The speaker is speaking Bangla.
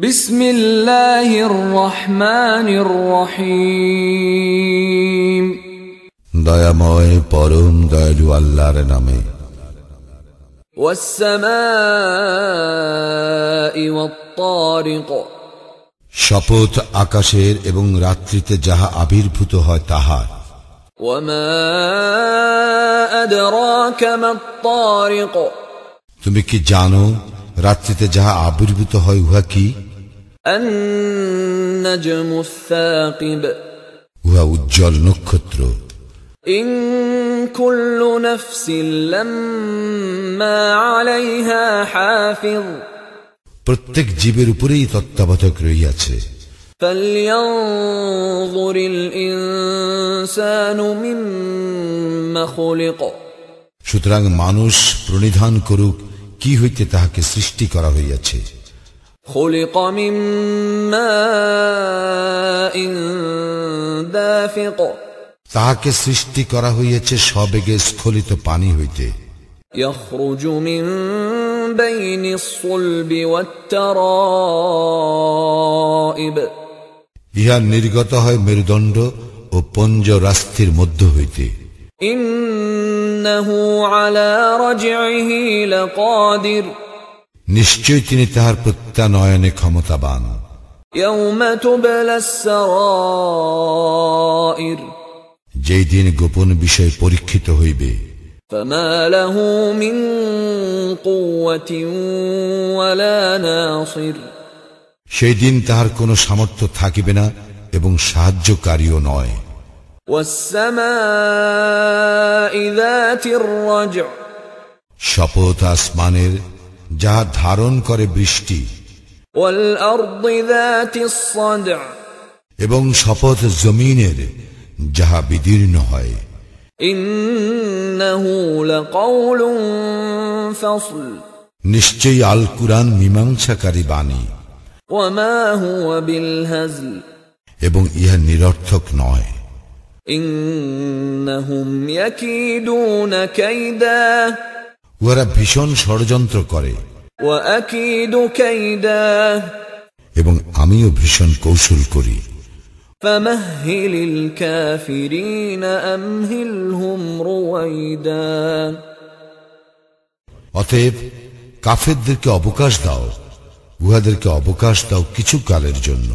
বিসমিল্লাহির রহমানির রহিম। দয়াময় পরম দয়ালু আল্লাহর নামে। শপথ আকাশের এবং রাত্রিতে যাহা আবির্ভূত হয় তাহার। তুমি কি জানো রাত্রিতে যাহা আবির্ভূত হয় উহা কি? উহা উজ্জ্বল নক্ষত্র إن كل نفس لما عليها حافظ প্রত্যেক জীবের উপরেই তত্ত্বাবধায়ক রইয়াছে فلينظر الإنسان مما خلق সুতরাং মানুষ প্রণিধান করুক কি হইতে তাহাকে সৃষ্টি করা হইয়াছে خلق من ماء دافق তাহাকে সৃষ্টি করা হইয়াছে সবেগে স্খলিত পানি হইতে يخرج من بين الصلب والترائب ইহা নির্গত হয় মেরুদণ্ড ও পঞ্জরাস্থির মধ্য হইতে إنه على رجعه لقادر নিশ্চয় তিনি তাহার প্রত্যানয়নে ক্ষমতাবান। যেই দিন গোপন বিষয় পরীক্ষিত হইবে। সেই দিন তাহার কোনো সামর্থ্য থাকিবে না এবং সাহায্যকারীও নয়। শপথ আসমানের যাহা ধারণ করে বৃষ্টি এবং শপথ জমিনের যাহা বিদীর্ণ হয়। নিশ্চয়ই আল কুরআন মীমাংসাকারী বাণী। এবং ইহা নিরর্থক নয়। ইন্নাহুম ইয়াকিদুনা কাইদা। উহারা ভীষণ ষড়যন্ত্র করে। এবং আমিও ভীষণ কৌশল করি। অতএব কাফেরদেরকে অবকাশ দাও উহাদেরকে অবকাশ দাও কিছু কালের জন্য।